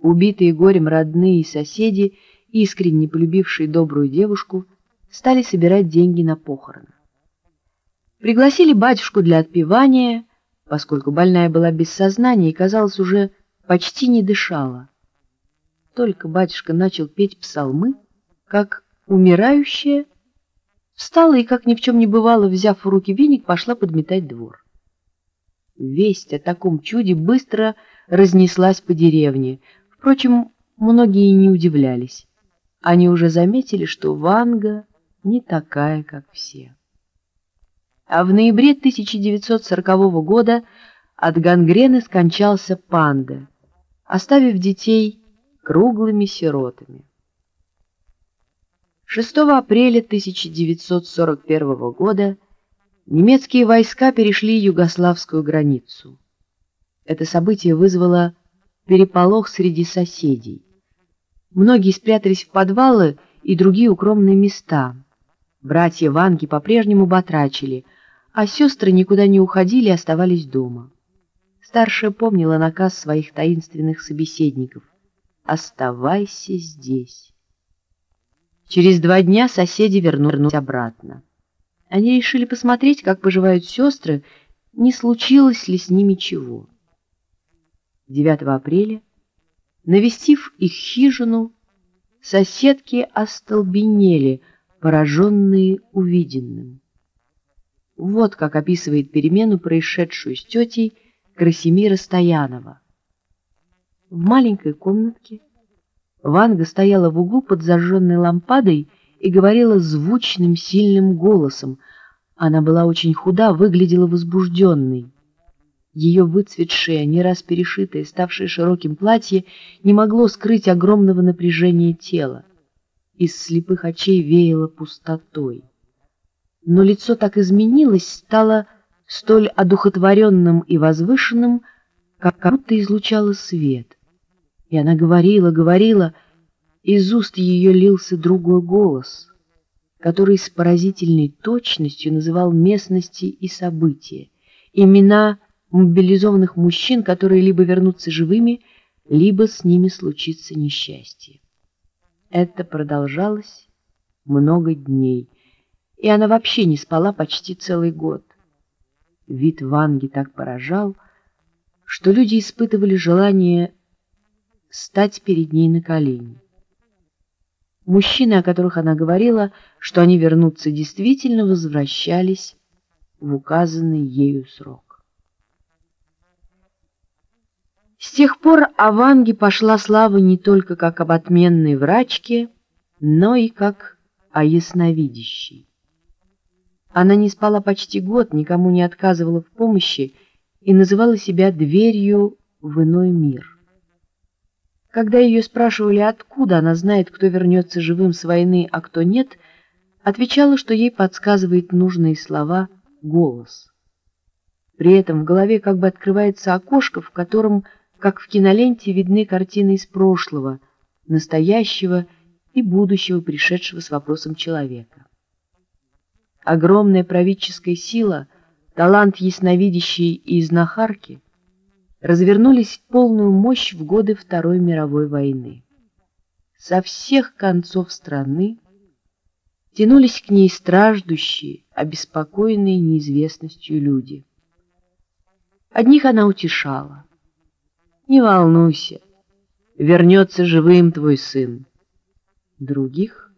Убитые горем родные и соседи, искренне полюбившие добрую девушку, стали собирать деньги на похороны. Пригласили батюшку для отпевания, поскольку больная была без сознания и, казалось, уже почти не дышала. Только батюшка начал петь псалмы, как умирающая встала и, как ни в чем не бывало, взяв в руки веник, пошла подметать двор. Весть о таком чуде быстро разнеслась по деревне. Впрочем, многие не удивлялись. Они уже заметили, что Ванга не такая, как все. А в ноябре 1940 года от гангрены скончался панда, оставив детей круглыми сиротами. 6 апреля 1941 года немецкие войска перешли югославскую границу. Это событие вызвало переполох среди соседей. Многие спрятались в подвалы и другие укромные места. Братья Ванги по-прежнему батрачили, а сестры никуда не уходили и оставались дома. Старшая помнила наказ своих таинственных собеседников «Оставайся здесь». Через два дня соседи вернулись обратно. Они решили посмотреть, как поживают сестры, не случилось ли с ними чего. 9 апреля, навестив их хижину, соседки остолбенели, пораженные увиденным. Вот как описывает перемену, происшедшую с тетей Красимира Стоянова. В маленькой комнатке Ванга стояла в углу под зажженной лампадой и говорила звучным, сильным голосом. Она была очень худа, выглядела возбужденной. Ее выцветшее, не раз перешитое, ставшее широким платье не могло скрыть огромного напряжения тела. Из слепых очей веяло пустотой. Но лицо так изменилось, стало столь одухотворенным и возвышенным, как будто излучало свет. И она говорила, говорила, из уст ее лился другой голос, который с поразительной точностью называл местности и события, имена мобилизованных мужчин, которые либо вернутся живыми, либо с ними случится несчастье. Это продолжалось много дней, и она вообще не спала почти целый год. Вид Ванги так поражал, что люди испытывали желание стать перед ней на колени. Мужчины, о которых она говорила, что они вернутся, действительно возвращались в указанный ею срок. С тех пор о Ванге пошла слава не только как об отменной врачке, но и как о ясновидящей. Она не спала почти год, никому не отказывала в помощи и называла себя дверью в иной мир. Когда ее спрашивали, откуда она знает, кто вернется живым с войны, а кто нет, отвечала, что ей подсказывает нужные слова голос. При этом в голове как бы открывается окошко, в котором, как в киноленте, видны картины из прошлого, настоящего и будущего, пришедшего с вопросом человека. Огромная правительская сила, талант ясновидящей и знахарки — развернулись в полную мощь в годы Второй мировой войны. Со всех концов страны тянулись к ней страждущие, обеспокоенные неизвестностью люди. Одних она утешала. «Не волнуйся, вернется живым твой сын». Других